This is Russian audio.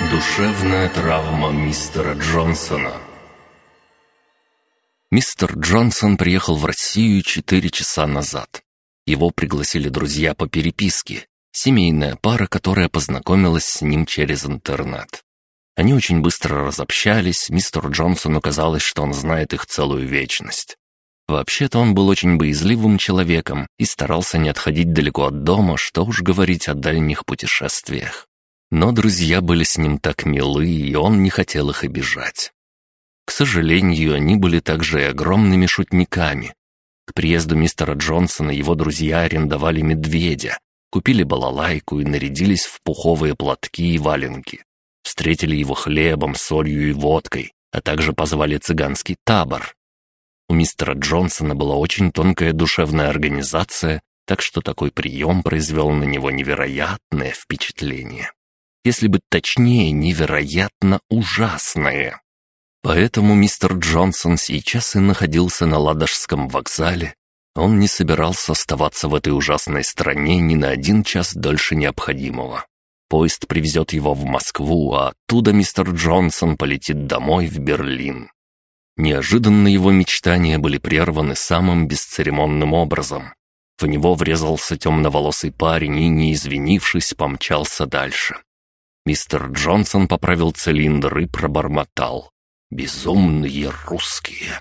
Душевная травма мистера Джонсона Мистер Джонсон приехал в Россию четыре часа назад. Его пригласили друзья по переписке, семейная пара, которая познакомилась с ним через интернет. Они очень быстро разобщались, мистеру Джонсону казалось, что он знает их целую вечность. Вообще-то он был очень боязливым человеком и старался не отходить далеко от дома, что уж говорить о дальних путешествиях. Но друзья были с ним так милы, и он не хотел их обижать. К сожалению, они были также и огромными шутниками. К приезду мистера Джонсона его друзья арендовали медведя, купили балалайку и нарядились в пуховые платки и валенки. Встретили его хлебом, солью и водкой, а также позвали цыганский табор, у мистера Джонсона была очень тонкая душевная организация, так что такой прием произвел на него невероятное впечатление. Если быть точнее, невероятно ужасное. Поэтому мистер Джонсон сейчас и находился на Ладожском вокзале. Он не собирался оставаться в этой ужасной стране ни на один час дольше необходимого. Поезд привезет его в Москву, а оттуда мистер Джонсон полетит домой в Берлин. Неожиданно его мечтания были прерваны самым бесцеремонным образом. В него врезался темноволосый парень и, не извинившись, помчался дальше. Мистер Джонсон поправил цилиндр и пробормотал. «Безумные русские!»